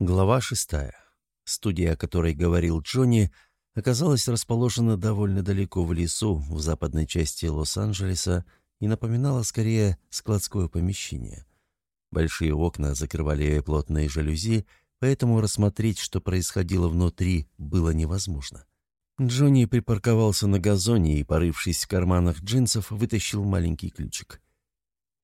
Глава шестая. Студия, о которой говорил Джонни, оказалась расположена довольно далеко в лесу в западной части Лос-Анджелеса и напоминала скорее складское помещение. Большие окна закрывали плотные жалюзи, поэтому рассмотреть, что происходило внутри, было невозможно. Джонни припарковался на газоне и, порывшись в карманах джинсов, вытащил маленький ключик.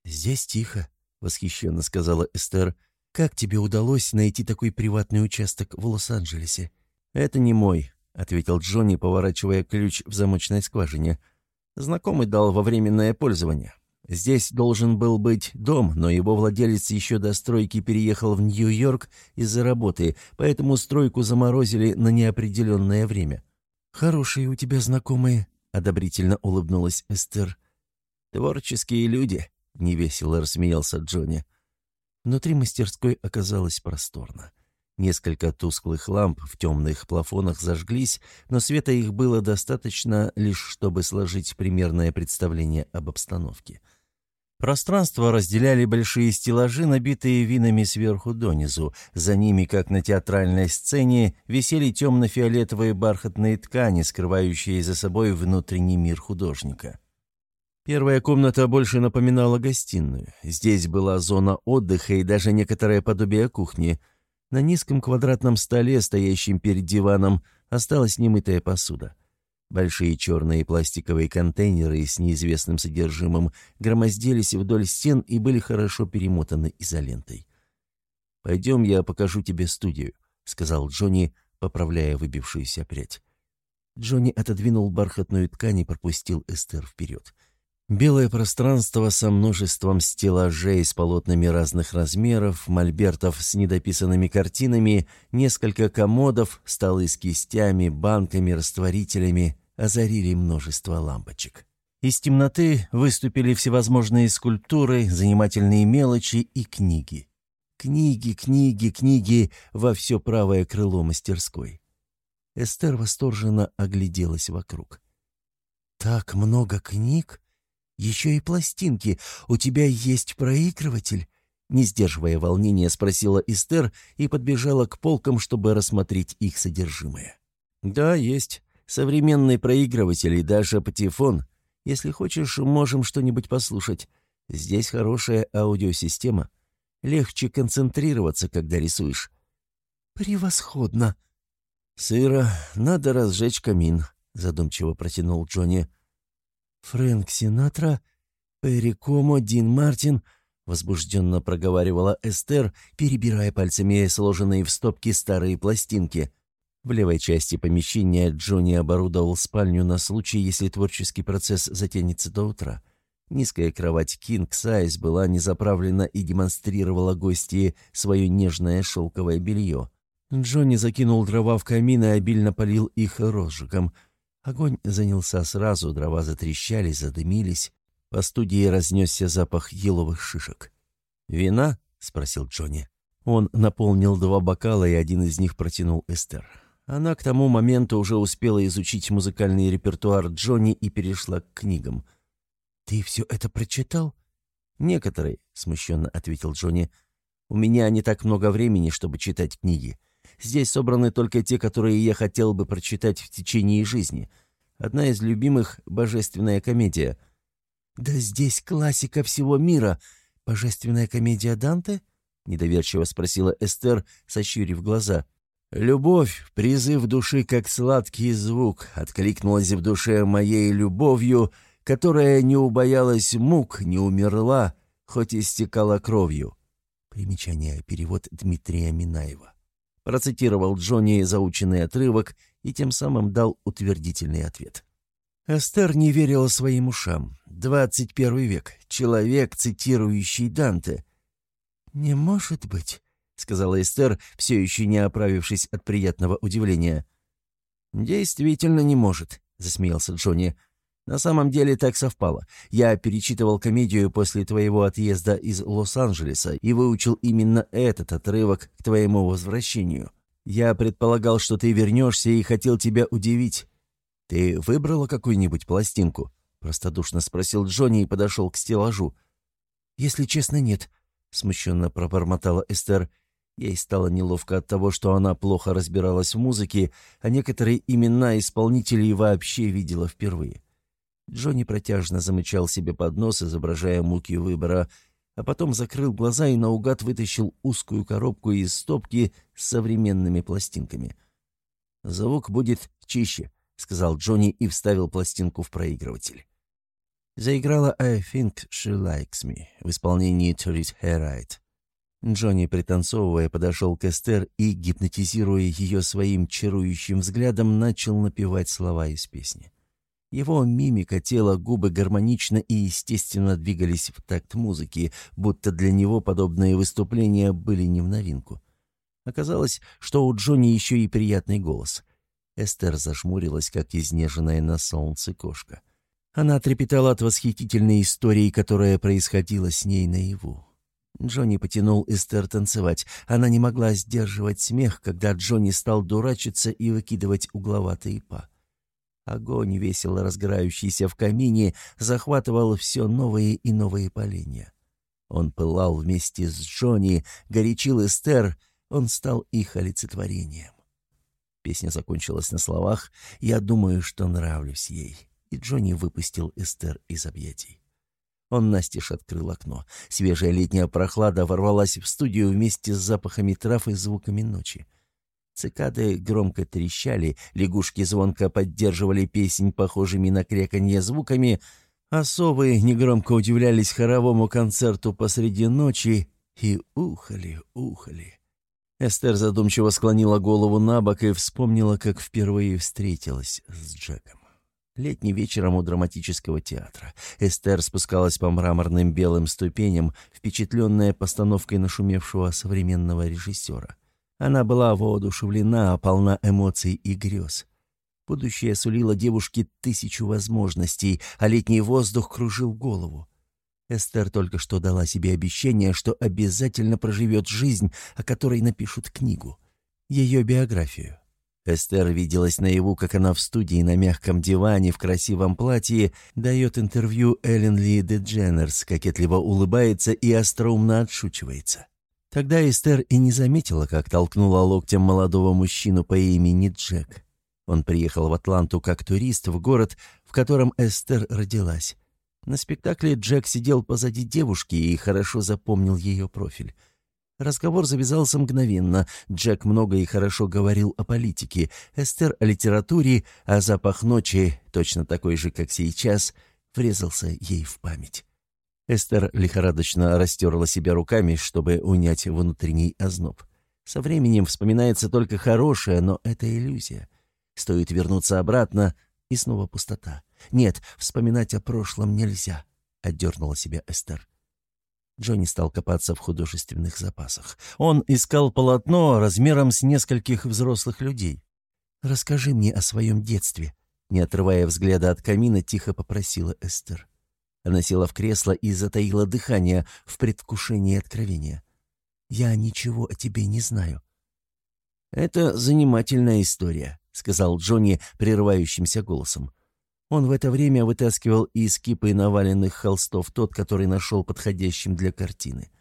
«Здесь тихо», — восхищенно сказала Эстер, — «Как тебе удалось найти такой приватный участок в Лос-Анджелесе?» «Это не мой», — ответил Джонни, поворачивая ключ в замочной скважине. «Знакомый дал во временное пользование. Здесь должен был быть дом, но его владелец еще до стройки переехал в Нью-Йорк из-за работы, поэтому стройку заморозили на неопределенное время». «Хорошие у тебя знакомые», — одобрительно улыбнулась Эстер. «Творческие люди», — невесело рассмеялся Джонни. Внутри мастерской оказалось просторно. Несколько тусклых ламп в темных плафонах зажглись, но света их было достаточно лишь, чтобы сложить примерное представление об обстановке. Пространство разделяли большие стеллажи, набитые винами сверху донизу. За ними, как на театральной сцене, висели темно-фиолетовые бархатные ткани, скрывающие за собой внутренний мир художника. Первая комната больше напоминала гостиную. Здесь была зона отдыха и даже некоторое подобие кухни. На низком квадратном столе, стоящем перед диваном, осталась немытая посуда. Большие черные пластиковые контейнеры с неизвестным содержимым громоздились вдоль стен и были хорошо перемотаны изолентой. «Пойдем, я покажу тебе студию», — сказал Джонни, поправляя выбившуюся прядь. Джонни отодвинул бархатную ткань и пропустил Эстер вперед. Белое пространство со множеством стеллажей с полотнами разных размеров, мольбертов с недописанными картинами, несколько комодов, столы с кистями, банками, растворителями озарили множество лампочек. Из темноты выступили всевозможные скульптуры, занимательные мелочи и книги. Книги, книги, книги во все правое крыло мастерской. Эстер восторженно огляделась вокруг. «Так много книг!» «Еще и пластинки. У тебя есть проигрыватель?» Не сдерживая волнения, спросила Эстер и подбежала к полкам, чтобы рассмотреть их содержимое. «Да, есть. Современный проигрыватель и даже патефон. Если хочешь, можем что-нибудь послушать. Здесь хорошая аудиосистема. Легче концентрироваться, когда рисуешь». «Превосходно!» «Сыро. Надо разжечь камин», — задумчиво протянул Джонни. «Фрэнк Синатра, Перри Дин Мартин», — возбужденно проговаривала Эстер, перебирая пальцами сложенные в стопки старые пластинки. В левой части помещения Джонни оборудовал спальню на случай, если творческий процесс затянется до утра. Низкая кровать Size была не заправлена и демонстрировала гости свое нежное шелковое белье. Джонни закинул дрова в камин и обильно полил их розжигом — Огонь занялся сразу, дрова затрещали, задымились. По студии разнесся запах еловых шишек. «Вина?» — спросил Джонни. Он наполнил два бокала, и один из них протянул Эстер. Она к тому моменту уже успела изучить музыкальный репертуар Джонни и перешла к книгам. «Ты все это прочитал?» «Некоторые», — смущенно ответил Джонни. «У меня не так много времени, чтобы читать книги. Здесь собраны только те, которые я хотел бы прочитать в течение жизни. Одна из любимых — «Божественная комедия». «Да здесь классика всего мира. Божественная комедия Данте?» — недоверчиво спросила Эстер, сощурив глаза. «Любовь, призыв души, как сладкий звук, откликнулась в душе моей любовью, которая не убоялась мук, не умерла, хоть и стекала кровью». Примечание. Перевод Дмитрия Минаева процитировал Джонни заученный отрывок и тем самым дал утвердительный ответ. Эстер не верила своим ушам. «Двадцать первый век. Человек, цитирующий Данте». «Не может быть», — сказала Эстер, все еще не оправившись от приятного удивления. «Действительно не может», — засмеялся Джонни. На самом деле так совпало. Я перечитывал комедию после твоего отъезда из Лос-Анджелеса и выучил именно этот отрывок к твоему возвращению. Я предполагал, что ты вернешься и хотел тебя удивить. Ты выбрала какую-нибудь пластинку?» Простодушно спросил Джонни и подошел к стеллажу. «Если честно, нет», — смущенно пробормотала Эстер. Ей стало неловко от того, что она плохо разбиралась в музыке, а некоторые имена исполнителей вообще видела впервые. Джонни протяжно замычал себе под нос, изображая муки выбора, а потом закрыл глаза и наугад вытащил узкую коробку из стопки с современными пластинками. «Звук будет чище», — сказал Джонни и вставил пластинку в проигрыватель. Заиграла «I think she likes me» в исполнении Turret Hairite. Джонни, пританцовывая, подошел к Эстер и, гипнотизируя ее своим чарующим взглядом, начал напевать слова из песни. Его мимика, тело, губы гармонично и естественно двигались в такт музыки, будто для него подобные выступления были не в новинку. Оказалось, что у Джонни еще и приятный голос. Эстер зажмурилась, как изнеженная на солнце кошка. Она трепетала от восхитительной истории, которая происходила с ней наяву. Джонни потянул Эстер танцевать. Она не могла сдерживать смех, когда Джонни стал дурачиться и выкидывать угловатые па. Огонь, весело разгорающийся в камине, захватывал все новые и новые поленья. Он пылал вместе с Джонни, горячил Эстер, он стал их олицетворением. Песня закончилась на словах «Я думаю, что нравлюсь ей» и Джонни выпустил Эстер из объятий. Он настежь открыл окно. Свежая летняя прохлада ворвалась в студию вместе с запахами трав и звуками ночи. Цикады громко трещали, лягушки звонко поддерживали песнь похожими на креканье звуками, а совы негромко удивлялись хоровому концерту посреди ночи и ухали, ухали. Эстер задумчиво склонила голову на бок и вспомнила, как впервые встретилась с Джеком. Летним вечером у драматического театра. Эстер спускалась по мраморным белым ступеням, впечатленная постановкой нашумевшего современного режиссера. Она была воодушевлена, полна эмоций и грез. Будущее сулило девушке тысячу возможностей, а летний воздух кружил голову. Эстер только что дала себе обещание, что обязательно проживет жизнь, о которой напишут книгу. Ее биографию. Эстер виделась наяву, как она в студии на мягком диване в красивом платье дает интервью Эллен Ли Дедженерс, кокетливо улыбается и остроумно отшучивается. Тогда Эстер и не заметила, как толкнула локтем молодого мужчину по имени Джек. Он приехал в Атланту как турист в город, в котором Эстер родилась. На спектакле Джек сидел позади девушки и хорошо запомнил ее профиль. Разговор завязался мгновенно. Джек много и хорошо говорил о политике, Эстер о литературе, а запах ночи, точно такой же, как сейчас, врезался ей в память. Эстер лихорадочно растерла себя руками, чтобы унять внутренний озноб. Со временем вспоминается только хорошее, но это иллюзия. Стоит вернуться обратно, и снова пустота. Нет, вспоминать о прошлом нельзя, — отдернула себя Эстер. Джонни стал копаться в художественных запасах. Он искал полотно размером с нескольких взрослых людей. «Расскажи мне о своем детстве», — не отрывая взгляда от камина, тихо попросила Эстер. Она села в кресло и затаила дыхание в предвкушении откровения. «Я ничего о тебе не знаю». «Это занимательная история», — сказал Джонни прерывающимся голосом. Он в это время вытаскивал из кипы наваленных холстов тот, который нашел подходящим для картины.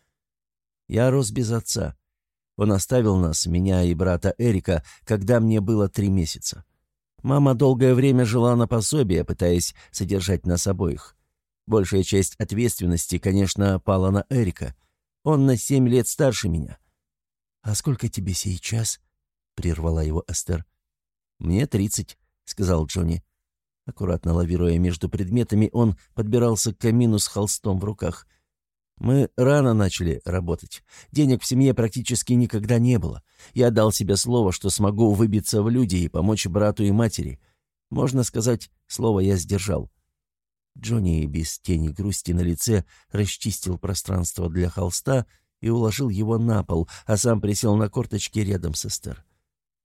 «Я рос без отца. Он оставил нас, меня и брата Эрика, когда мне было три месяца. Мама долгое время жила на пособие, пытаясь содержать нас обоих. Большая часть ответственности, конечно, пала на Эрика. Он на семь лет старше меня». «А сколько тебе сейчас?» — прервала его Эстер. «Мне тридцать», — сказал Джонни. Аккуратно лавируя между предметами, он подбирался к камину с холстом в руках. «Мы рано начали работать. Денег в семье практически никогда не было. Я дал себе слово, что смогу выбиться в люди и помочь брату и матери. Можно сказать, слово я сдержал». Джонни без тени грусти на лице расчистил пространство для холста и уложил его на пол, а сам присел на корточки рядом с Эстер.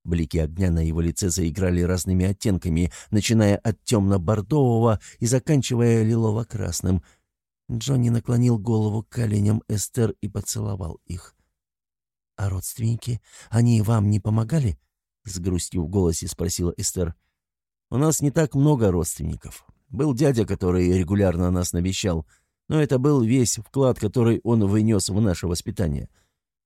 Блики огня на его лице заиграли разными оттенками, начиная от темно-бордового и заканчивая лилово-красным. Джонни наклонил голову к коленям Эстер и поцеловал их. «А родственники? Они вам не помогали?» — с грустью в голосе спросила Эстер. «У нас не так много родственников. Был дядя, который регулярно нас навещал, но это был весь вклад, который он внес в наше воспитание.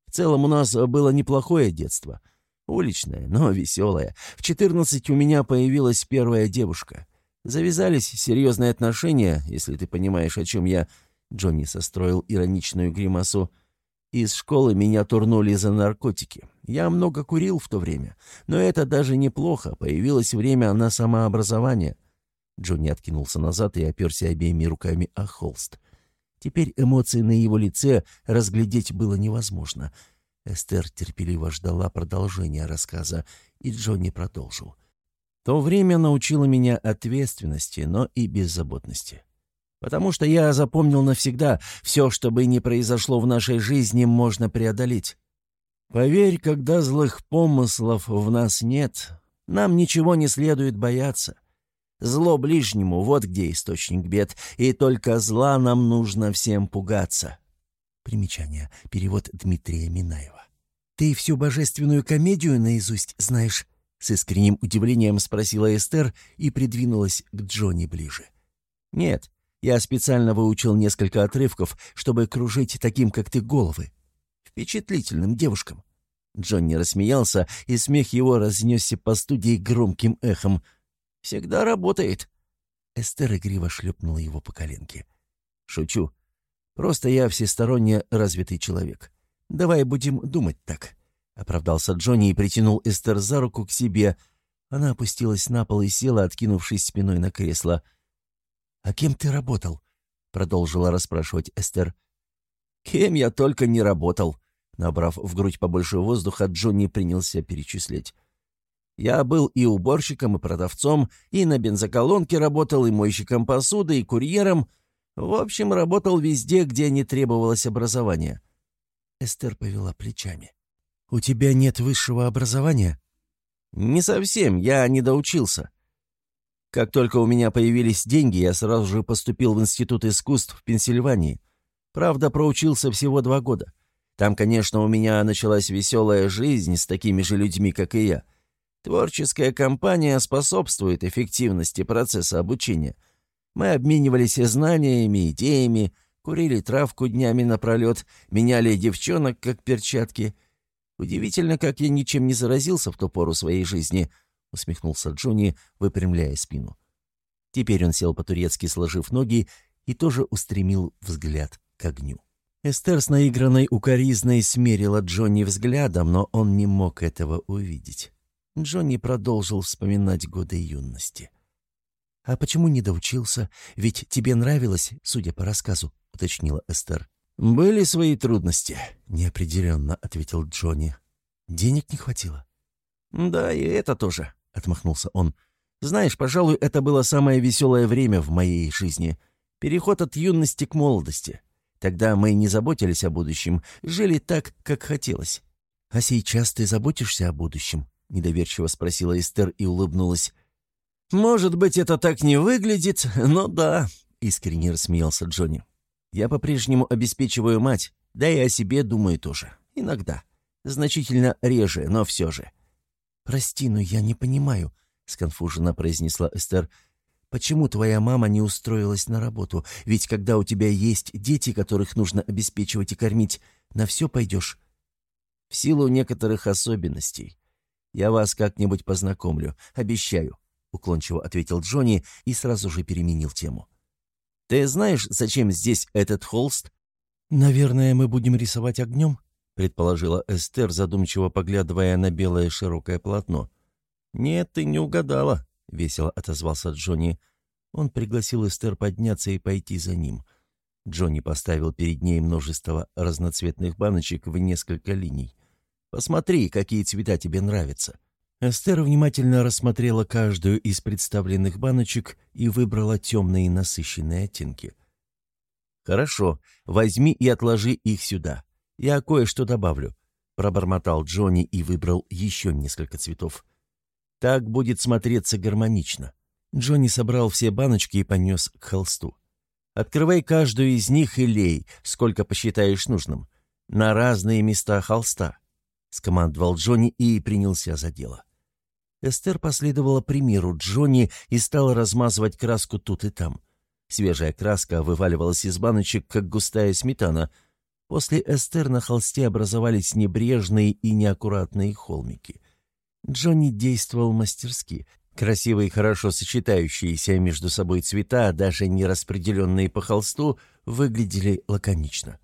В целом у нас было неплохое детство. Уличное, но веселое. В 14 у меня появилась первая девушка. Завязались серьезные отношения, если ты понимаешь, о чем я. Джонни состроил ироничную гримасу. Из школы меня турнули за наркотики. Я много курил в то время. Но это даже неплохо. Появилось время на самообразование. Джонни откинулся назад и оперся обеими руками о холст. Теперь эмоции на его лице разглядеть было невозможно. Эстер терпеливо ждала продолжения рассказа, и Джонни продолжил. «То время научило меня ответственности, но и беззаботности. Потому что я запомнил навсегда, все, что бы ни произошло в нашей жизни, можно преодолеть. Поверь, когда злых помыслов в нас нет, нам ничего не следует бояться. Зло ближнему — вот где источник бед, и только зла нам нужно всем пугаться. Примечание. Перевод Дмитрия Минаева. «Ты всю божественную комедию наизусть знаешь?» С искренним удивлением спросила Эстер и придвинулась к Джонни ближе. «Нет, я специально выучил несколько отрывков, чтобы кружить таким, как ты, головы. Впечатлительным девушкам». Джонни рассмеялся, и смех его разнесся по студии громким эхом — Всегда работает». Эстер игриво шлепнула его по коленке. «Шучу. Просто я всесторонне развитый человек. Давай будем думать так», — оправдался Джонни и притянул Эстер за руку к себе. Она опустилась на пол и села, откинувшись спиной на кресло. «А кем ты работал?» — продолжила расспрашивать Эстер. «Кем я только не работал», — набрав в грудь побольше воздуха, Джонни принялся перечислять. Я был и уборщиком, и продавцом, и на бензоколонке работал, и мойщиком посуды, и курьером. В общем, работал везде, где не требовалось образования». Эстер повела плечами. «У тебя нет высшего образования?» «Не совсем, я не доучился. Как только у меня появились деньги, я сразу же поступил в Институт искусств в Пенсильвании. Правда, проучился всего два года. Там, конечно, у меня началась веселая жизнь с такими же людьми, как и я. Творческая компания способствует эффективности процесса обучения. Мы обменивались знаниями, идеями, курили травку днями напролет, меняли девчонок, как перчатки. Удивительно, как я ничем не заразился в ту пору своей жизни, — усмехнулся Джонни, выпрямляя спину. Теперь он сел по-турецки, сложив ноги, и тоже устремил взгляд к огню. Эстер с наигранной укоризной смерила Джонни взглядом, но он не мог этого увидеть. Джонни продолжил вспоминать годы юности. «А почему не доучился? Ведь тебе нравилось, судя по рассказу», — уточнила Эстер. «Были свои трудности», — неопределенно ответил Джонни. «Денег не хватило?» «Да, и это тоже», — отмахнулся он. «Знаешь, пожалуй, это было самое веселое время в моей жизни. Переход от юности к молодости. Тогда мы не заботились о будущем, жили так, как хотелось. А сейчас ты заботишься о будущем?» — недоверчиво спросила Эстер и улыбнулась. «Может быть, это так не выглядит, но да», — искренне рассмеялся Джонни. «Я по-прежнему обеспечиваю мать, да и о себе думаю тоже. Иногда. Значительно реже, но все же». «Прости, но я не понимаю», — сконфуженно произнесла Эстер. «Почему твоя мама не устроилась на работу? Ведь когда у тебя есть дети, которых нужно обеспечивать и кормить, на все пойдешь». «В силу некоторых особенностей. «Я вас как-нибудь познакомлю, обещаю», — уклончиво ответил Джонни и сразу же переменил тему. «Ты знаешь, зачем здесь этот холст?» «Наверное, мы будем рисовать огнем», — предположила Эстер, задумчиво поглядывая на белое широкое полотно. «Нет, ты не угадала», — весело отозвался Джонни. Он пригласил Эстер подняться и пойти за ним. Джонни поставил перед ней множество разноцветных баночек в несколько линий. Посмотри, какие цвета тебе нравятся». Эстер внимательно рассмотрела каждую из представленных баночек и выбрала темные насыщенные оттенки. «Хорошо, возьми и отложи их сюда. Я кое-что добавлю», — пробормотал Джонни и выбрал еще несколько цветов. «Так будет смотреться гармонично». Джонни собрал все баночки и понес к холсту. «Открывай каждую из них и лей, сколько посчитаешь нужным, на разные места холста. — скомандовал Джонни и принялся за дело. Эстер последовала примеру Джонни и стала размазывать краску тут и там. Свежая краска вываливалась из баночек, как густая сметана. После Эстер на холсте образовались небрежные и неаккуратные холмики. Джонни действовал мастерски. Красивые, хорошо сочетающиеся между собой цвета, даже не распределенные по холсту, выглядели лаконично.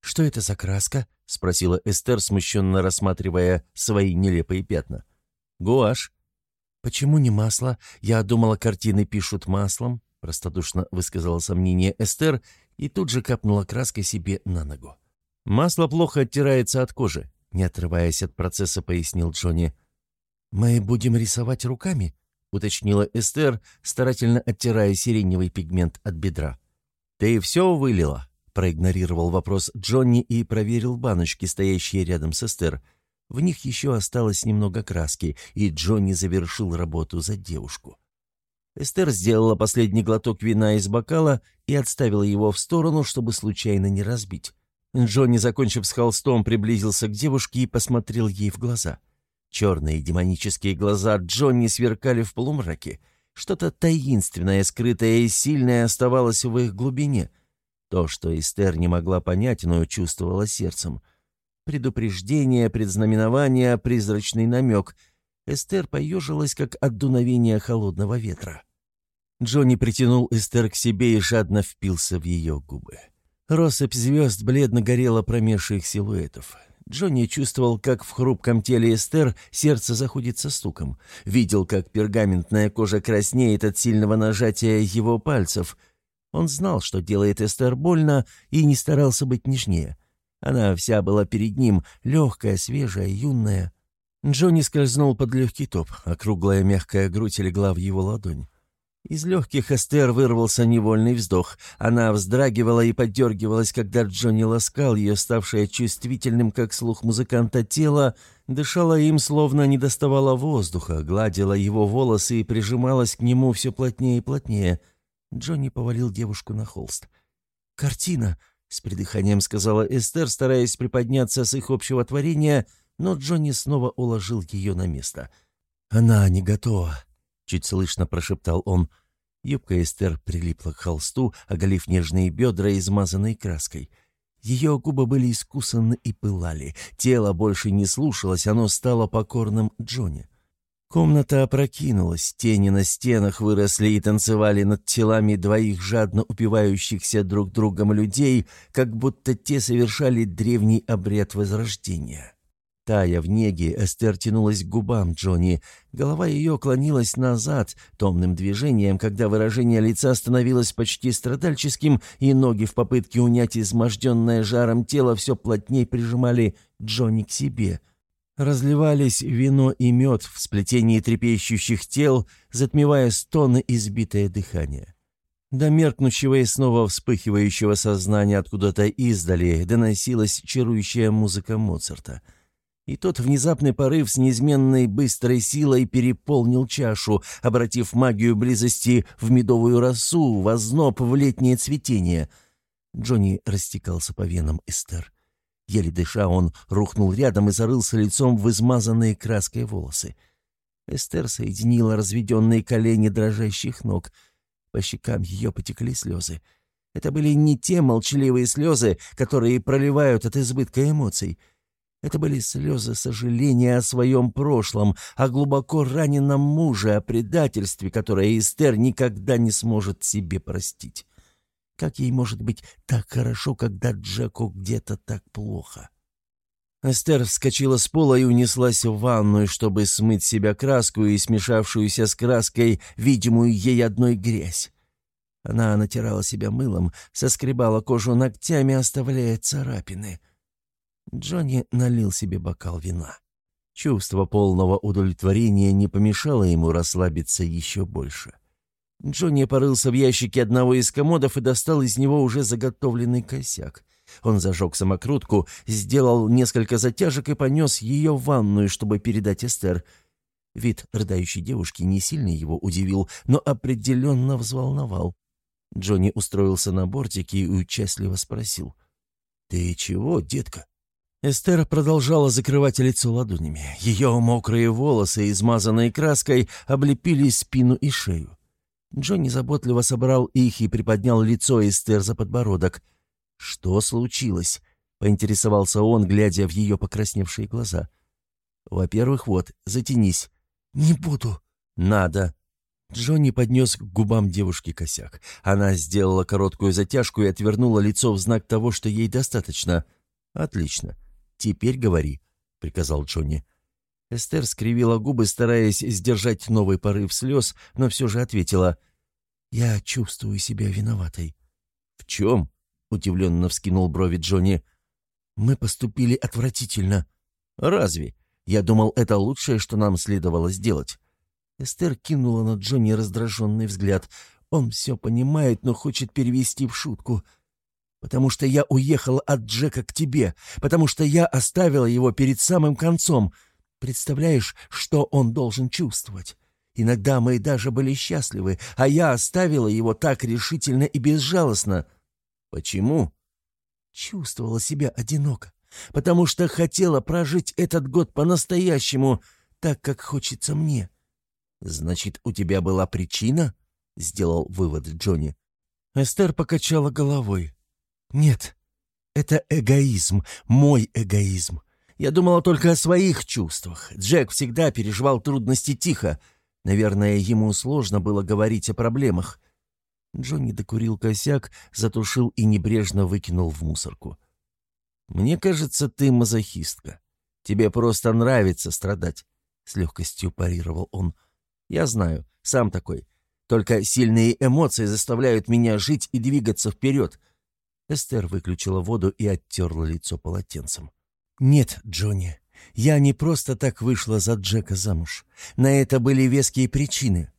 «Что это за краска?» — спросила Эстер, смущенно рассматривая свои нелепые пятна. «Гуашь». «Почему не масло? Я думала, картины пишут маслом», — простодушно высказала сомнение Эстер и тут же капнула краской себе на ногу. «Масло плохо оттирается от кожи», — не отрываясь от процесса, пояснил Джонни. «Мы будем рисовать руками?» — уточнила Эстер, старательно оттирая сиреневый пигмент от бедра. «Ты все вылила?» — проигнорировал вопрос Джонни и проверил баночки, стоящие рядом с Эстер. В них еще осталось немного краски, и Джонни завершил работу за девушку. Эстер сделала последний глоток вина из бокала и отставила его в сторону, чтобы случайно не разбить. Джонни, закончив с холстом, приблизился к девушке и посмотрел ей в глаза. Черные демонические глаза Джонни сверкали в полумраке. Что-то таинственное, скрытое и сильное оставалось в их глубине — то, что Эстер не могла понять, но чувствовала сердцем. Предупреждение, предзнаменование, призрачный намек. Эстер поежилась, как от дуновения холодного ветра. Джонни притянул Эстер к себе и жадно впился в ее губы. Россыпь звезд бледно горела промеж их силуэтов. Джонни чувствовал, как в хрупком теле Эстер сердце заходится стуком. Видел, как пергаментная кожа краснеет от сильного нажатия его пальцев — он знал, что делает Эстер больно, и не старался быть нежнее. Она вся была перед ним, легкая, свежая, юная. Джонни скользнул под легкий топ, округлая мягкая грудь легла в его ладонь. Из легких Эстер вырвался невольный вздох. Она вздрагивала и поддергивалась, когда Джонни ласкал ее, ставшее чувствительным, как слух музыканта, тело, дышала им, словно не доставала воздуха, гладила его волосы и прижималась к нему все плотнее и плотнее — Джонни повалил девушку на холст. «Картина!» — с придыханием сказала Эстер, стараясь приподняться с их общего творения, но Джонни снова уложил ее на место. «Она не готова», — чуть слышно прошептал он. Юбка Эстер прилипла к холсту, оголив нежные бедра, измазанные краской. Ее губы были искусаны и пылали. Тело больше не слушалось, оно стало покорным Джонни. Комната опрокинулась, тени на стенах выросли и танцевали над телами двоих жадно упивающихся друг другом людей, как будто те совершали древний обряд возрождения. Тая в неге, Эстер тянулась к губам Джонни. Голова ее клонилась назад, томным движением, когда выражение лица становилось почти страдальческим, и ноги в попытке унять изможденное жаром тело все плотнее прижимали Джонни к себе — Разливались вино и мед в сплетении трепещущих тел, затмевая стоны и сбитое дыхание. До меркнущего и снова вспыхивающего сознания откуда-то издали доносилась чарующая музыка Моцарта. И тот внезапный порыв с неизменной быстрой силой переполнил чашу, обратив магию близости в медовую росу, возноб в летнее цветение. Джонни растекался по венам Эстер. Еле дыша, он рухнул рядом и зарылся лицом в измазанные краской волосы. Эстер соединила разведенные колени дрожащих ног. По щекам ее потекли слезы. Это были не те молчаливые слезы, которые проливают от избытка эмоций. Это были слезы сожаления о своем прошлом, о глубоко раненом муже, о предательстве, которое Эстер никогда не сможет себе простить. Как ей может быть так хорошо, когда Джеку где-то так плохо? Эстер вскочила с пола и унеслась в ванную, чтобы смыть себя краску и смешавшуюся с краской видимую ей одной грязь. Она натирала себя мылом, соскребала кожу ногтями, оставляя царапины. Джонни налил себе бокал вина. Чувство полного удовлетворения не помешало ему расслабиться еще больше. Джонни порылся в ящике одного из комодов и достал из него уже заготовленный косяк. Он зажег самокрутку, сделал несколько затяжек и понес ее в ванную, чтобы передать Эстер. Вид рыдающей девушки не сильно его удивил, но определенно взволновал. Джонни устроился на бортике и участливо спросил. «Ты чего, детка?» Эстер продолжала закрывать лицо ладонями. Ее мокрые волосы, измазанные краской, облепили спину и шею. Джонни заботливо собрал их и приподнял лицо Эстер за подбородок. «Что случилось?» — поинтересовался он, глядя в ее покрасневшие глаза. «Во-первых, вот, затянись». «Не буду». «Надо». Джонни поднес к губам девушки косяк. Она сделала короткую затяжку и отвернула лицо в знак того, что ей достаточно. «Отлично. Теперь говори», — приказал Джонни. Эстер скривила губы, стараясь сдержать новый порыв слез, но все же ответила. «Я чувствую себя виноватой». «В чем?» — удивленно вскинул брови Джонни. «Мы поступили отвратительно». «Разве? Я думал, это лучшее, что нам следовало сделать». Эстер кинула на Джонни раздраженный взгляд. Он все понимает, но хочет перевести в шутку. «Потому что я уехала от Джека к тебе, потому что я оставила его перед самым концом. Представляешь, что он должен чувствовать? Иногда мы даже были счастливы, а я оставила его так решительно и безжалостно». «Почему?» Чувствовала себя одиноко, потому что хотела прожить этот год по-настоящему, так, как хочется мне. «Значит, у тебя была причина?» — сделал вывод Джонни. Эстер покачала головой. «Нет, это эгоизм, мой эгоизм. Я думала только о своих чувствах. Джек всегда переживал трудности тихо. Наверное, ему сложно было говорить о проблемах». Джонни докурил косяк, затушил и небрежно выкинул в мусорку. «Мне кажется, ты мазохистка. Тебе просто нравится страдать», — с легкостью парировал он. Я знаю, сам такой. Только сильные эмоции заставляют меня жить и двигаться вперед». Эстер выключила воду и оттерла лицо полотенцем. «Нет, Джонни, я не просто так вышла за Джека замуж. На это были веские причины».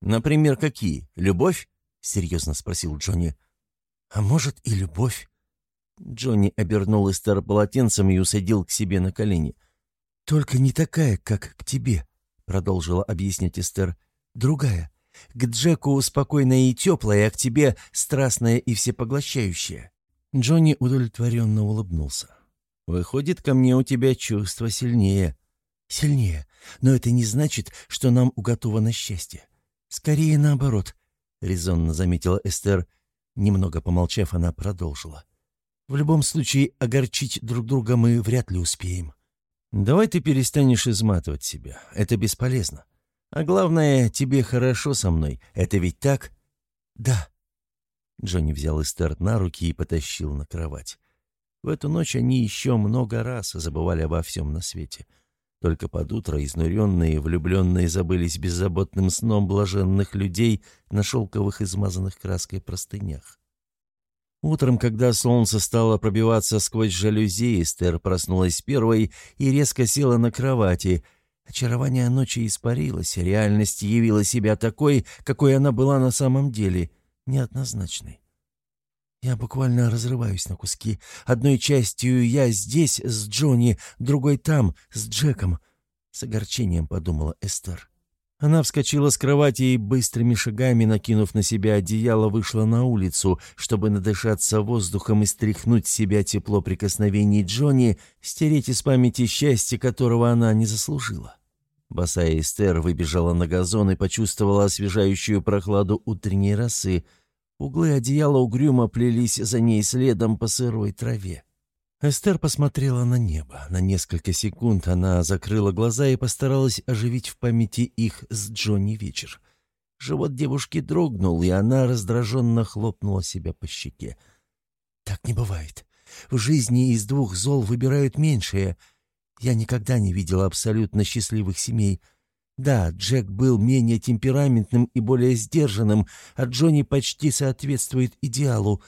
«Например, какие? Любовь?» — серьезно спросил Джонни. «А может, и любовь?» Джонни обернул Эстер полотенцем и усадил к себе на колени. «Только не такая, как к тебе», продолжила объяснять Эстер. «Другая. К Джеку спокойная и теплая, а к тебе страстная и всепоглощающая». Джонни удовлетворенно улыбнулся. «Выходит, ко мне у тебя чувство сильнее». «Сильнее. Но это не значит, что нам уготовано счастье. Скорее наоборот», — резонно заметила Эстер. Немного помолчав, она продолжила. «В любом случае, огорчить друг друга мы вряд ли успеем». Давай ты перестанешь изматывать себя. Это бесполезно. А главное, тебе хорошо со мной. Это ведь так? Да. Джонни взял Эстер на руки и потащил на кровать. В эту ночь они еще много раз забывали обо всем на свете. Только под утро изнуренные, влюбленные забылись беззаботным сном блаженных людей на шелковых измазанных краской простынях. Утром, когда солнце стало пробиваться сквозь жалюзи, Эстер проснулась первой и резко села на кровати. Очарование ночи испарилось, реальность явила себя такой, какой она была на самом деле, неоднозначной. «Я буквально разрываюсь на куски. Одной частью я здесь с Джонни, другой там, с Джеком», — с огорчением подумала Эстер. Она вскочила с кровати и быстрыми шагами, накинув на себя одеяло, вышла на улицу, чтобы надышаться воздухом и стряхнуть с себя тепло прикосновений Джонни, стереть из памяти счастье, которого она не заслужила. Босая Эстер выбежала на газон и почувствовала освежающую прохладу утренней росы. Углы одеяла угрюмо плелись за ней следом по сырой траве. Эстер посмотрела на небо. На несколько секунд она закрыла глаза и постаралась оживить в памяти их с Джонни вечер. Живот девушки дрогнул, и она раздраженно хлопнула себя по щеке. «Так не бывает. В жизни из двух зол выбирают меньшее. Я никогда не видела абсолютно счастливых семей. Да, Джек был менее темпераментным и более сдержанным, а Джонни почти соответствует идеалу.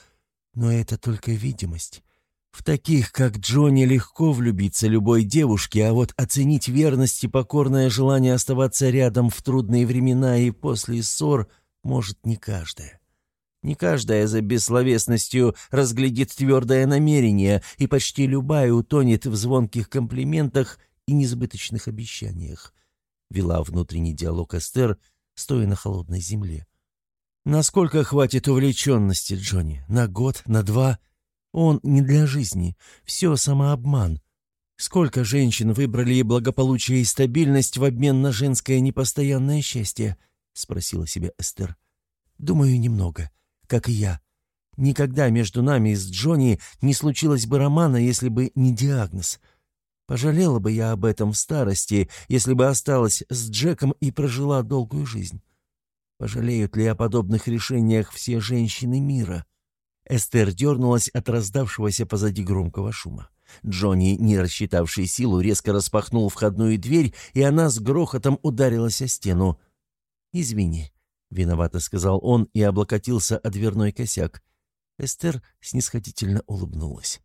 Но это только видимость». В таких, как Джонни, легко влюбиться любой девушке, а вот оценить верность и покорное желание оставаться рядом в трудные времена и после ссор может не каждая. Не каждая за бессловесностью разглядит твердое намерение, и почти любая утонет в звонких комплиментах и несбыточных обещаниях. Вела внутренний диалог Эстер, стоя на холодной земле. Насколько хватит увлеченности, Джонни? На год? На два? Он не для жизни. Все самообман. Сколько женщин выбрали благополучие и стабильность в обмен на женское непостоянное счастье? Спросила себя Эстер. Думаю, немного. Как и я. Никогда между нами с Джонни не случилось бы романа, если бы не диагноз. Пожалела бы я об этом в старости, если бы осталась с Джеком и прожила долгую жизнь. Пожалеют ли о подобных решениях все женщины мира? Эстер дернулась от раздавшегося позади громкого шума. Джонни, не рассчитавший силу, резко распахнул входную дверь, и она с грохотом ударилась о стену. «Извини», — виновато сказал он и облокотился о дверной косяк. Эстер снисходительно улыбнулась.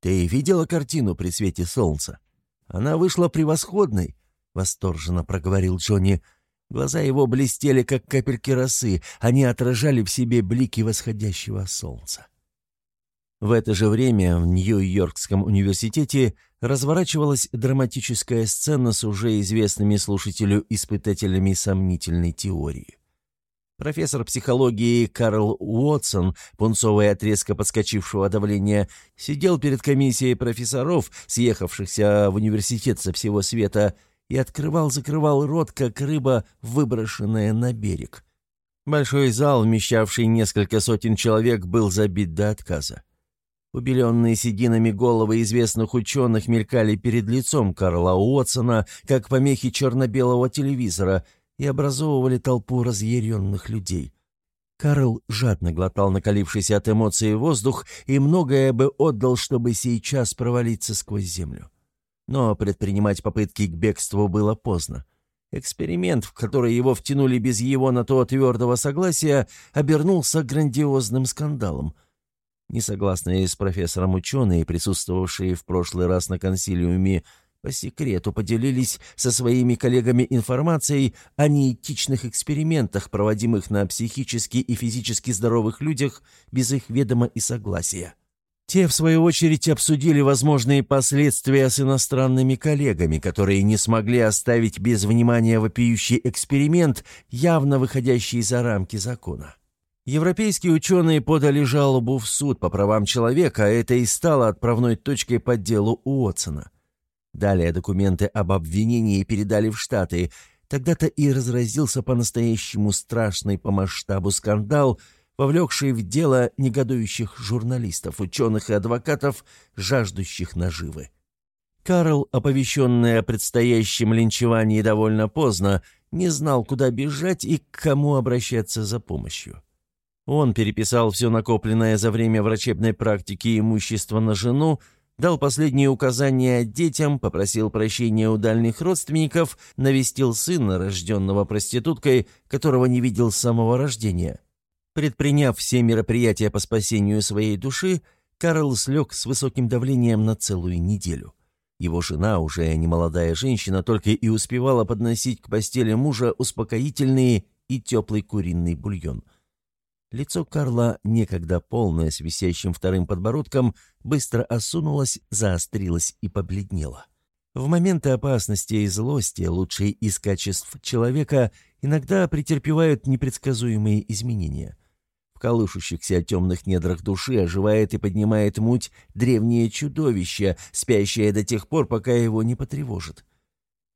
«Ты видела картину при свете солнца? Она вышла превосходной», — восторженно проговорил Джонни. Глаза его блестели, как капельки росы, они отражали в себе блики восходящего солнца. В это же время в Нью-Йоркском университете разворачивалась драматическая сцена с уже известными слушателю испытателями сомнительной теории. Профессор психологии Карл Уотсон, пунцовый от резко подскочившего давления, сидел перед комиссией профессоров, съехавшихся в университет со всего света, и открывал-закрывал рот, как рыба, выброшенная на берег. Большой зал, вмещавший несколько сотен человек, был забит до отказа. Убеленные сединами головы известных ученых мелькали перед лицом Карла Уотсона, как помехи черно-белого телевизора, и образовывали толпу разъяренных людей. Карл жадно глотал накалившийся от эмоций воздух и многое бы отдал, чтобы сейчас провалиться сквозь землю. Но предпринимать попытки к бегству было поздно. Эксперимент, в который его втянули без его на то твердого согласия, обернулся грандиозным скандалом — Несогласные с профессором ученые, присутствовавшие в прошлый раз на консилиуме, по секрету поделились со своими коллегами информацией о неэтичных экспериментах, проводимых на психически и физически здоровых людях без их ведома и согласия. Те, в свою очередь, обсудили возможные последствия с иностранными коллегами, которые не смогли оставить без внимания вопиющий эксперимент, явно выходящий за рамки закона. Европейские ученые подали жалобу в суд по правам человека, а это и стало отправной точкой по делу Уотсона. Далее документы об обвинении передали в Штаты. Тогда-то и разразился по-настоящему страшный по масштабу скандал, вовлекший в дело негодующих журналистов, ученых и адвокатов, жаждущих наживы. Карл, оповещенный о предстоящем линчевании довольно поздно, не знал, куда бежать и к кому обращаться за помощью. Он переписал все накопленное за время врачебной практики имущество на жену, дал последние указания детям, попросил прощения у дальних родственников, навестил сына, рожденного проституткой, которого не видел с самого рождения. Предприняв все мероприятия по спасению своей души, Карл слег с высоким давлением на целую неделю. Его жена, уже не молодая женщина, только и успевала подносить к постели мужа успокоительный и теплый куриный бульон – Лицо Карла, некогда полное с висящим вторым подбородком, быстро осунулось, заострилось и побледнело. В моменты опасности и злости лучшие из качеств человека иногда претерпевают непредсказуемые изменения. В колышущихся темных недрах души оживает и поднимает муть древнее чудовище, спящее до тех пор, пока его не потревожит.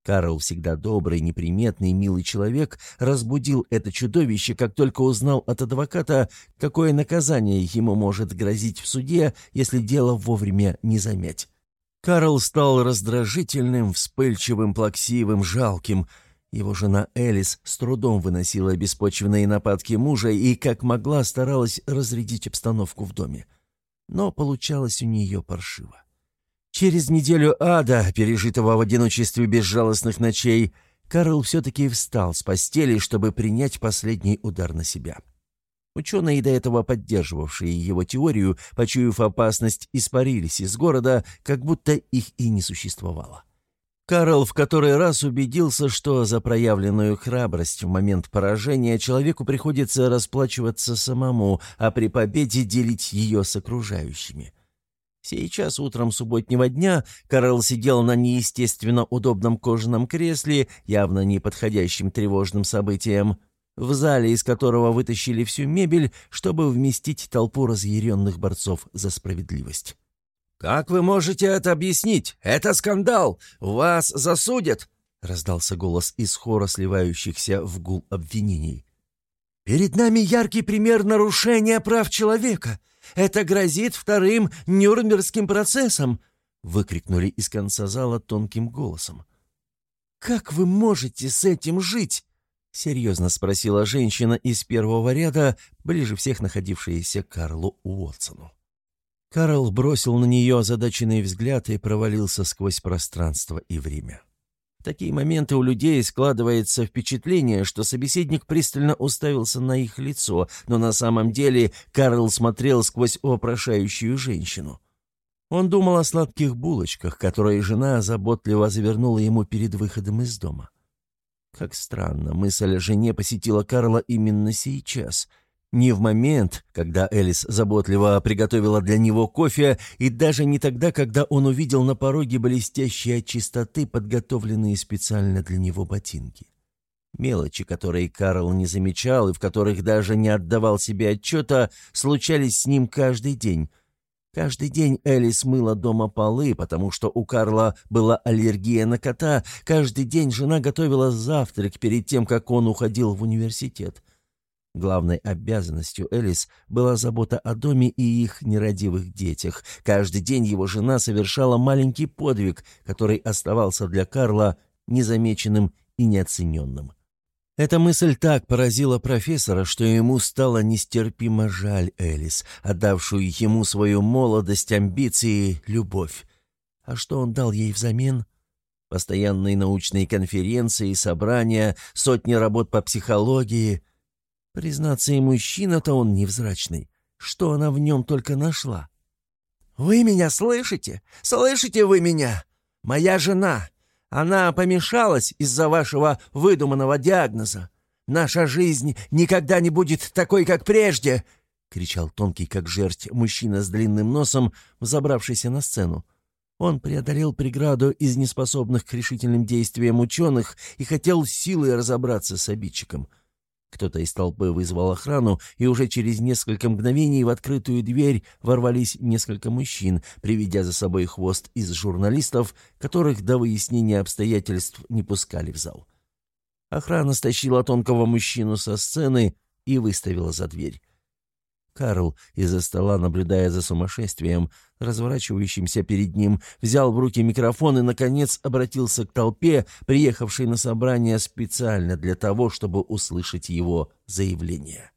Карл, всегда добрый, неприметный, милый человек, разбудил это чудовище, как только узнал от адвоката, какое наказание ему может грозить в суде, если дело вовремя не замять. Карл стал раздражительным, вспыльчивым, плаксивым, жалким. Его жена Элис с трудом выносила беспочвенные нападки мужа и, как могла, старалась разрядить обстановку в доме. Но получалось у нее паршиво. Через неделю ада, пережитого в одиночестве безжалостных ночей, Карл все-таки встал с постели, чтобы принять последний удар на себя. Ученые, до этого поддерживавшие его теорию, почуяв опасность, испарились из города, как будто их и не существовало. Карл в который раз убедился, что за проявленную храбрость в момент поражения человеку приходится расплачиваться самому, а при победе делить ее с окружающими. Сейчас, утром субботнего дня, Карл сидел на неестественно удобном кожаном кресле, явно не подходящим тревожным событиям, в зале, из которого вытащили всю мебель, чтобы вместить толпу разъяренных борцов за справедливость. «Как вы можете это объяснить? Это скандал! Вас засудят!» — раздался голос из хора, сливающихся в гул обвинений. «Перед нами яркий пример нарушения прав человека. Это грозит вторым Нюрнбергским процессом!» — выкрикнули из конца зала тонким голосом. «Как вы можете с этим жить?» — серьезно спросила женщина из первого ряда, ближе всех находившаяся Карлу Уотсону. Карл бросил на нее озадаченный взгляд и провалился сквозь пространство и время. В такие моменты у людей складывается впечатление, что собеседник пристально уставился на их лицо, но на самом деле Карл смотрел сквозь вопрошающую женщину. Он думал о сладких булочках, которые жена заботливо завернула ему перед выходом из дома. Как странно, мысль о жене посетила Карла именно сейчас — не в момент, когда Элис заботливо приготовила для него кофе, и даже не тогда, когда он увидел на пороге блестящие от чистоты подготовленные специально для него ботинки. Мелочи, которые Карл не замечал и в которых даже не отдавал себе отчета, случались с ним каждый день. Каждый день Элис мыла дома полы, потому что у Карла была аллергия на кота. Каждый день жена готовила завтрак перед тем, как он уходил в университет. Главной обязанностью Элис была забота о доме и их нерадивых детях. Каждый день его жена совершала маленький подвиг, который оставался для Карла незамеченным и неоцененным. Эта мысль так поразила профессора, что ему стало нестерпимо жаль Элис, отдавшую ему свою молодость, амбиции, любовь. А что он дал ей взамен? Постоянные научные конференции, собрания, сотни работ по психологии — Признаться, и мужчина-то он невзрачный. Что она в нем только нашла? «Вы меня слышите? Слышите вы меня? Моя жена. Она помешалась из-за вашего выдуманного диагноза. Наша жизнь никогда не будет такой, как прежде!» — кричал тонкий, как жерть, мужчина с длинным носом, взобравшийся на сцену. Он преодолел преграду из неспособных к решительным действиям ученых и хотел силой разобраться с обидчиком — кто-то из толпы вызвал охрану, и уже через несколько мгновений в открытую дверь ворвались несколько мужчин, приведя за собой хвост из журналистов, которых до выяснения обстоятельств не пускали в зал. Охрана стащила тонкого мужчину со сцены и выставила за дверь. Карл из-за стола, наблюдая за сумасшествием, разворачивающимся перед ним, взял в руки микрофон и, наконец, обратился к толпе, приехавшей на собрание специально для того, чтобы услышать его заявление.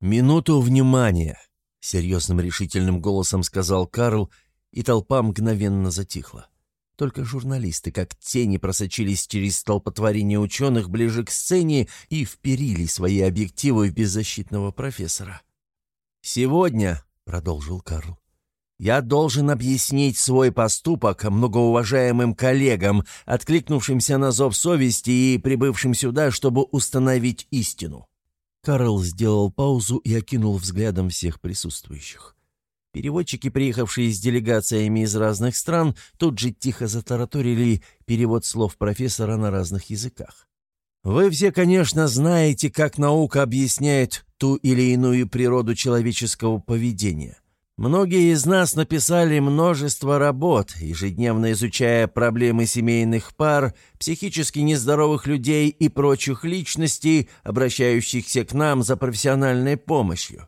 «Минуту внимания!» — серьезным решительным голосом сказал Карл, и толпа мгновенно затихла. Только журналисты, как тени, просочились через столпотворение ученых ближе к сцене и вперили свои объективы в беззащитного профессора. «Сегодня», — продолжил Карл, — «я должен объяснить свой поступок многоуважаемым коллегам, откликнувшимся на зов совести и прибывшим сюда, чтобы установить истину». Карл сделал паузу и окинул взглядом всех присутствующих. Переводчики, приехавшие с делегациями из разных стран, тут же тихо затараторили перевод слов профессора на разных языках. Вы все, конечно, знаете, как наука объясняет ту или иную природу человеческого поведения. Многие из нас написали множество работ, ежедневно изучая проблемы семейных пар, психически нездоровых людей и прочих личностей, обращающихся к нам за профессиональной помощью.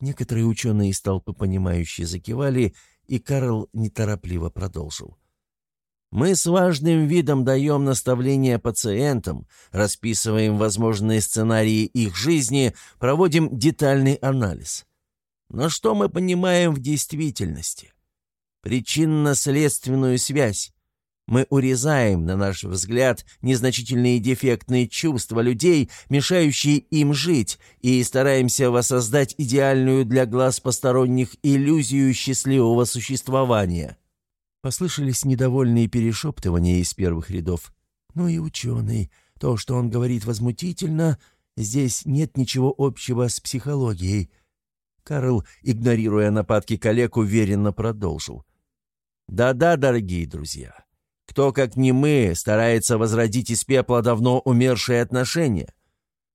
Некоторые ученые из толпы понимающие закивали, и Карл неторопливо продолжил. Мы с важным видом даем наставления пациентам, расписываем возможные сценарии их жизни, проводим детальный анализ. Но что мы понимаем в действительности? Причинно-следственную связь. Мы урезаем, на наш взгляд, незначительные дефектные чувства людей, мешающие им жить, и стараемся воссоздать идеальную для глаз посторонних иллюзию счастливого существования – Послышались недовольные перешептывания из первых рядов. «Ну и ученый. То, что он говорит возмутительно, здесь нет ничего общего с психологией». Карл, игнорируя нападки коллег, уверенно продолжил. «Да-да, дорогие друзья, кто, как не мы, старается возродить из пепла давно умершие отношения?»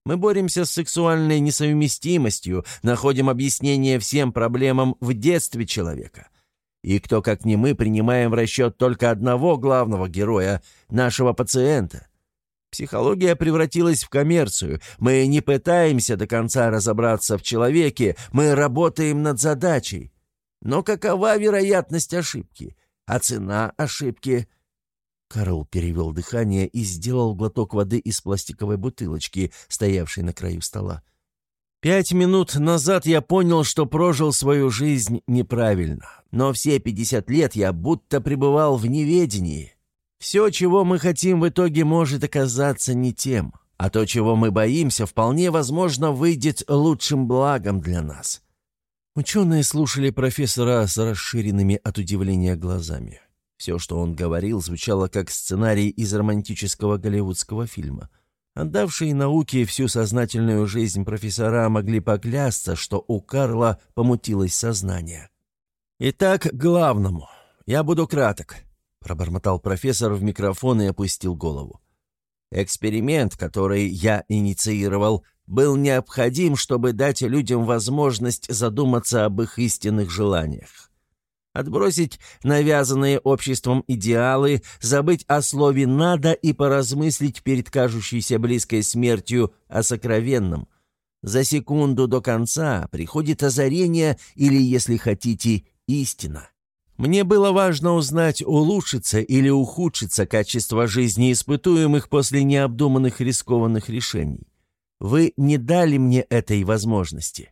Мы боремся с сексуальной несовместимостью, находим объяснение всем проблемам в детстве человека. И кто, как не мы, принимаем в расчет только одного главного героя, нашего пациента. Психология превратилась в коммерцию. Мы не пытаемся до конца разобраться в человеке, мы работаем над задачей. Но какова вероятность ошибки? А цена ошибки? Карл перевел дыхание и сделал глоток воды из пластиковой бутылочки, стоявшей на краю стола. Пять минут назад я понял, что прожил свою жизнь неправильно. Но все пятьдесят лет я будто пребывал в неведении. Все, чего мы хотим в итоге, может оказаться не тем. А то, чего мы боимся, вполне возможно, выйдет лучшим благом для нас. Ученые слушали профессора с расширенными от удивления глазами. Все, что он говорил, звучало как сценарий из романтического голливудского фильма. Отдавшие науке всю сознательную жизнь профессора могли поклясться, что у Карла помутилось сознание. «Итак, к главному. Я буду краток», — пробормотал профессор в микрофон и опустил голову. «Эксперимент, который я инициировал, был необходим, чтобы дать людям возможность задуматься об их истинных желаниях отбросить навязанные обществом идеалы, забыть о слове «надо» и поразмыслить перед кажущейся близкой смертью о сокровенном. За секунду до конца приходит озарение или, если хотите, истина. Мне было важно узнать, улучшится или ухудшится качество жизни испытуемых после необдуманных рискованных решений. Вы не дали мне этой возможности.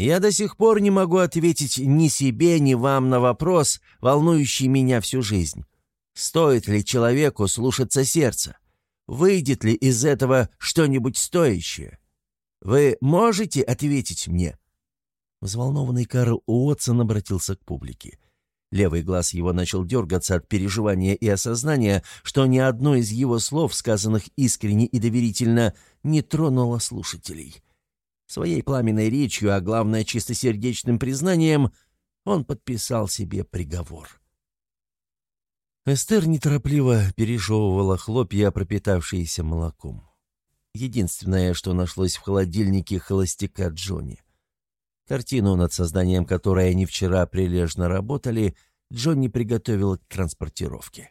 Я до сих пор не могу ответить ни себе, ни вам на вопрос, волнующий меня всю жизнь. Стоит ли человеку слушаться сердца? Выйдет ли из этого что-нибудь стоящее? Вы можете ответить мне?» Взволнованный Карл Уотсон обратился к публике. Левый глаз его начал дергаться от переживания и осознания, что ни одно из его слов, сказанных искренне и доверительно, не тронуло слушателей. Своей пламенной речью, а главное чистосердечным признанием, он подписал себе приговор. Эстер неторопливо пережевывала хлопья, пропитавшиеся молоком. Единственное, что нашлось в холодильнике холостяка Джонни. Картину, над созданием которой они вчера прилежно работали, Джонни приготовил к транспортировке.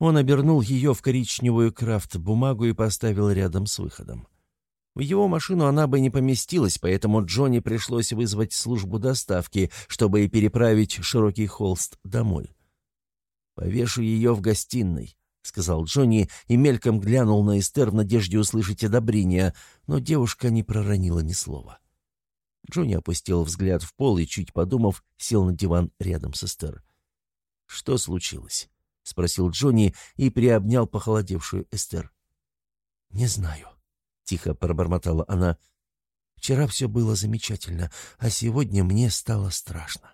Он обернул ее в коричневую крафт-бумагу и поставил рядом с выходом. В его машину она бы не поместилась, поэтому Джонни пришлось вызвать службу доставки, чтобы переправить широкий холст домой. «Повешу ее в гостиной», — сказал Джонни и мельком глянул на Эстер в надежде услышать одобрение, но девушка не проронила ни слова. Джонни опустил взгляд в пол и, чуть подумав, сел на диван рядом с Эстер. «Что случилось?» — спросил Джонни и приобнял похолодевшую Эстер. «Не знаю», тихо пробормотала она. «Вчера все было замечательно, а сегодня мне стало страшно».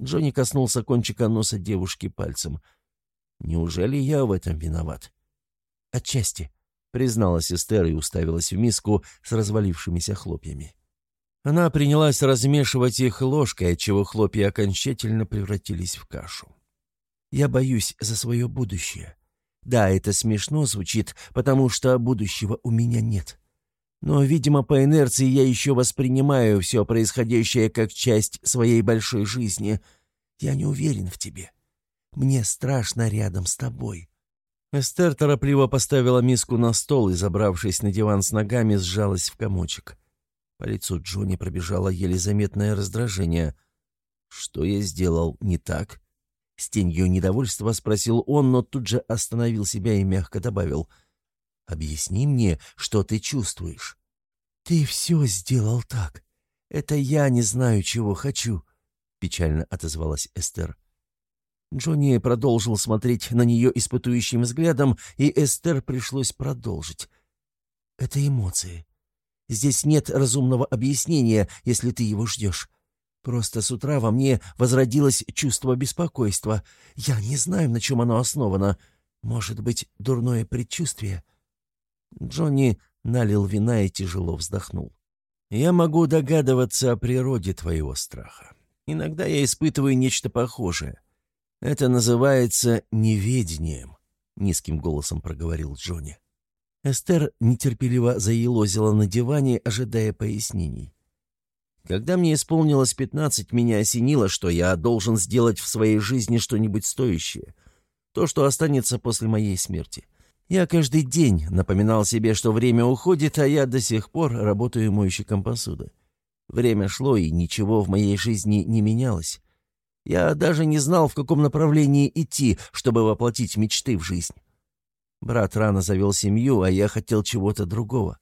Джонни коснулся кончика носа девушки пальцем. «Неужели я в этом виноват?» «Отчасти», — призналась Эстер и уставилась в миску с развалившимися хлопьями. Она принялась размешивать их ложкой, отчего хлопья окончательно превратились в кашу. «Я боюсь за свое будущее. Да, это смешно звучит, потому что будущего у меня нет. Но, видимо, по инерции я еще воспринимаю все происходящее как часть своей большой жизни. Я не уверен в тебе. Мне страшно рядом с тобой». Эстер торопливо поставила миску на стол и, забравшись на диван с ногами, сжалась в комочек. По лицу Джонни пробежало еле заметное раздражение. «Что я сделал не так?» С тенью недовольства спросил он, но тут же остановил себя и мягко добавил. «Объясни мне, что ты чувствуешь». «Ты все сделал так. Это я не знаю, чего хочу», — печально отозвалась Эстер. Джонни продолжил смотреть на нее испытующим взглядом, и Эстер пришлось продолжить. «Это эмоции. Здесь нет разумного объяснения, если ты его ждешь. Просто с утра во мне возродилось чувство беспокойства. Я не знаю, на чем оно основано. Может быть, дурное предчувствие?» Джонни налил вина и тяжело вздохнул. «Я могу догадываться о природе твоего страха. Иногда я испытываю нечто похожее. Это называется неведением», — низким голосом проговорил Джонни. Эстер нетерпеливо заелозила на диване, ожидая пояснений. Когда мне исполнилось пятнадцать, меня осенило, что я должен сделать в своей жизни что-нибудь стоящее. То, что останется после моей смерти. Я каждый день напоминал себе, что время уходит, а я до сих пор работаю мойщиком посуды. Время шло, и ничего в моей жизни не менялось. Я даже не знал, в каком направлении идти, чтобы воплотить мечты в жизнь. Брат рано завел семью, а я хотел чего-то другого.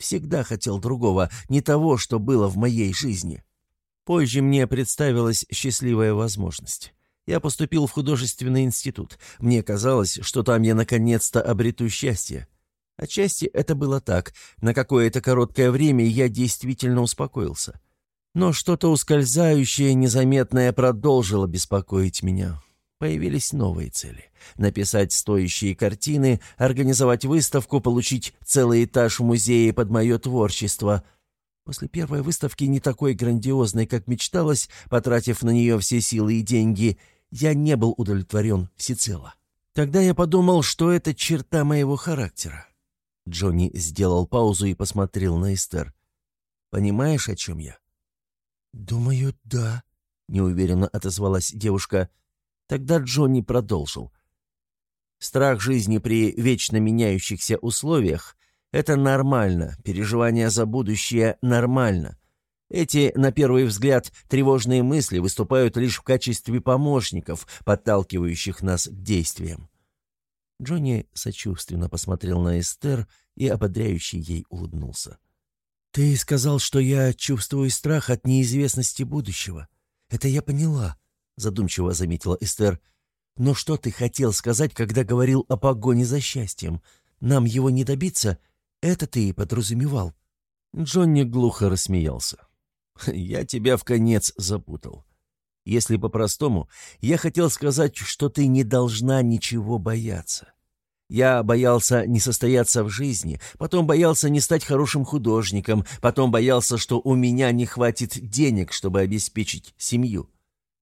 Всегда хотел другого, не того, что было в моей жизни. Позже мне представилась счастливая возможность. Я поступил в художественный институт. Мне казалось, что там я наконец-то обрету счастье. Отчасти это было так. На какое-то короткое время я действительно успокоился. Но что-то ускользающее, незаметное продолжило беспокоить меня. Появились новые цели. Написать стоящие картины, организовать выставку, получить целый этаж в музее под мое творчество — После первой выставки, не такой грандиозной, как мечталось, потратив на нее все силы и деньги, я не был удовлетворен всецело. Тогда я подумал, что это черта моего характера. Джонни сделал паузу и посмотрел на Эстер. «Понимаешь, о чем я?» «Думаю, да», — неуверенно отозвалась девушка. Тогда Джонни продолжил. «Страх жизни при вечно меняющихся условиях — это нормально, переживания за будущее — нормально. Эти, на первый взгляд, тревожные мысли выступают лишь в качестве помощников, подталкивающих нас к действиям. Джонни сочувственно посмотрел на Эстер и ободряюще ей улыбнулся. «Ты сказал, что я чувствую страх от неизвестности будущего. Это я поняла», — задумчиво заметила Эстер. «Но что ты хотел сказать, когда говорил о погоне за счастьем? Нам его не добиться? Это ты и подразумевал». Джонни глухо рассмеялся. Я тебя в конец запутал. Если по-простому, я хотел сказать, что ты не должна ничего бояться. Я боялся не состояться в жизни, потом боялся не стать хорошим художником, потом боялся, что у меня не хватит денег, чтобы обеспечить семью.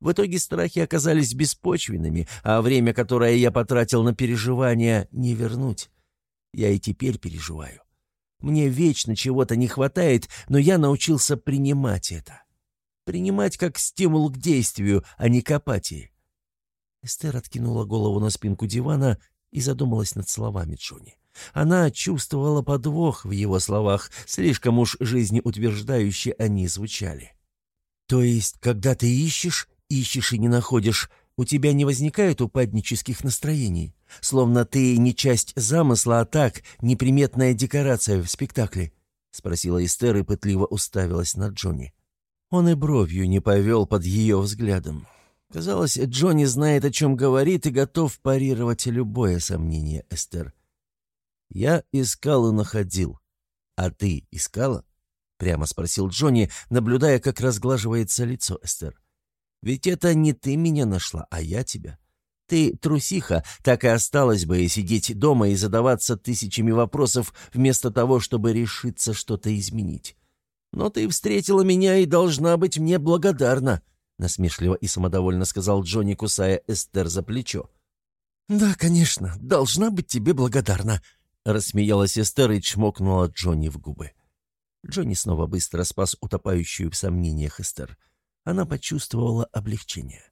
В итоге страхи оказались беспочвенными, а время, которое я потратил на переживания, не вернуть. Я и теперь переживаю. Мне вечно чего-то не хватает, но я научился принимать это. Принимать как стимул к действию, а не к апатии. Эстер откинула голову на спинку дивана и задумалась над словами Джонни. Она чувствовала подвох в его словах, слишком уж жизнеутверждающе они звучали. «То есть, когда ты ищешь, ищешь и не находишь, у тебя не возникает упаднических настроений? Словно ты не часть замысла, а так, неприметная декорация в спектакле?» — спросила Эстер и пытливо уставилась на Джонни. Он и бровью не повел под ее взглядом. Казалось, Джонни знает, о чем говорит, и готов парировать любое сомнение Эстер. «Я искал и находил. А ты искала?» — прямо спросил Джонни, наблюдая, как разглаживается лицо Эстер. Ведь это не ты меня нашла, а я тебя. Ты трусиха, так и осталась бы сидеть дома и задаваться тысячами вопросов вместо того, чтобы решиться что-то изменить. Но ты встретила меня и должна быть мне благодарна, — насмешливо и самодовольно сказал Джонни, кусая Эстер за плечо. «Да, конечно, должна быть тебе благодарна», — рассмеялась Эстер и чмокнула Джонни в губы. Джонни снова быстро спас утопающую в сомнениях Эстер она почувствовала облегчение.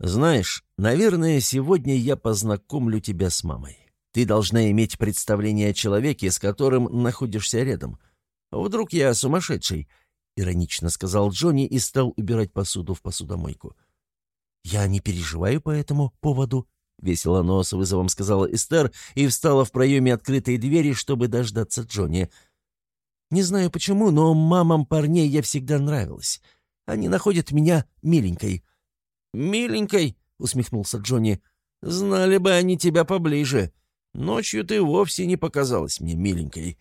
«Знаешь, наверное, сегодня я познакомлю тебя с мамой. Ты должна иметь представление о человеке, с которым находишься рядом. Вдруг я сумасшедший?» — иронично сказал Джонни и стал убирать посуду в посудомойку. «Я не переживаю по этому поводу», — весело, но с вызовом сказала Эстер и встала в проеме открытой двери, чтобы дождаться Джонни. «Не знаю почему, но мамам парней я всегда нравилась. Они находят меня миленькой». «Миленькой?» — усмехнулся Джонни. «Знали бы они тебя поближе. Ночью ты вовсе не показалась мне миленькой.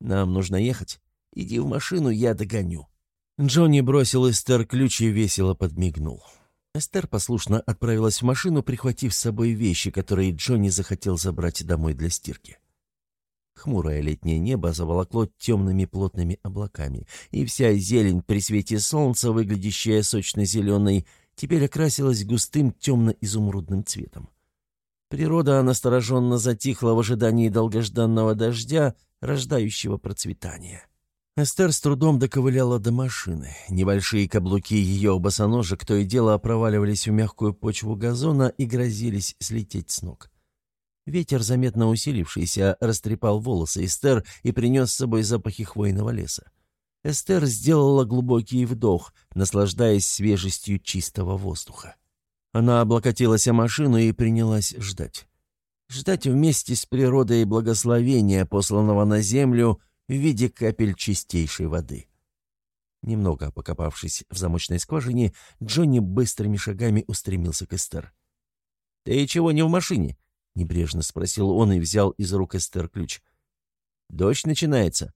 Нам нужно ехать. Иди в машину, я догоню». Джонни бросил Эстер ключ и весело подмигнул. Эстер послушно отправилась в машину, прихватив с собой вещи, которые Джонни захотел забрать домой для стирки. Хмурое летнее небо заволокло темными плотными облаками, и вся зелень при свете солнца, выглядящая сочно-зеленой, теперь окрасилась густым темно-изумрудным цветом. Природа настороженно затихла в ожидании долгожданного дождя, рождающего процветание. Эстер с трудом доковыляла до машины. Небольшие каблуки ее босоножек то и дело проваливались в мягкую почву газона и грозились слететь с ног. Ветер, заметно усилившийся, растрепал волосы Эстер и принес с собой запахи хвойного леса. Эстер сделала глубокий вдох, наслаждаясь свежестью чистого воздуха. Она облокотилась о машину и принялась ждать. Ждать вместе с природой благословения, посланного на землю в виде капель чистейшей воды. Немного покопавшись в замочной скважине, Джонни быстрыми шагами устремился к Эстер. «Ты чего не в машине?» — небрежно спросил он и взял из рук Эстер ключ. «Дождь начинается».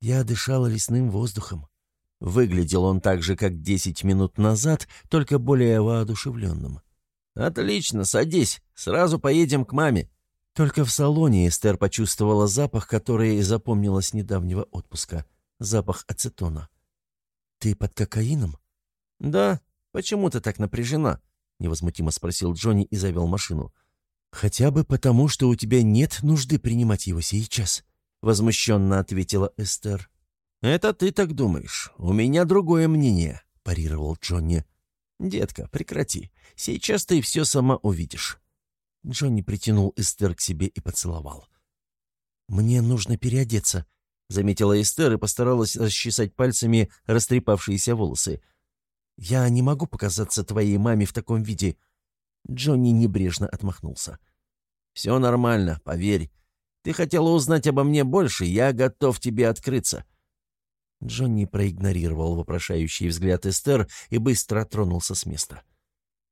Я дышала лесным воздухом. Выглядел он так же, как десять минут назад, только более воодушевленным. «Отлично, садись, сразу поедем к маме». Только в салоне Эстер почувствовала запах, который запомнила с недавнего отпуска. Запах ацетона. «Ты под кокаином?» «Да. Почему ты так напряжена?» — невозмутимо спросил Джонни и завел машину. «Хотя бы потому, что у тебя нет нужды принимать его сейчас», — возмущенно ответила Эстер. «Это ты так думаешь. У меня другое мнение», — парировал Джонни. «Детка, прекрати. Сейчас ты все сама увидишь». Джонни притянул Эстер к себе и поцеловал. «Мне нужно переодеться», заметила Эстер и постаралась расчесать пальцами растрепавшиеся волосы. «Я не могу показаться твоей маме в таком виде». Джонни небрежно отмахнулся. «Все нормально, поверь. Ты хотела узнать обо мне больше, я готов тебе открыться». Джонни проигнорировал вопрошающий взгляд Эстер и быстро тронулся с места.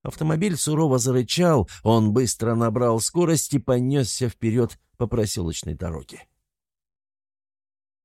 Автомобиль сурово зарычал, он быстро набрал скорость и понесся вперед по проселочной дороге.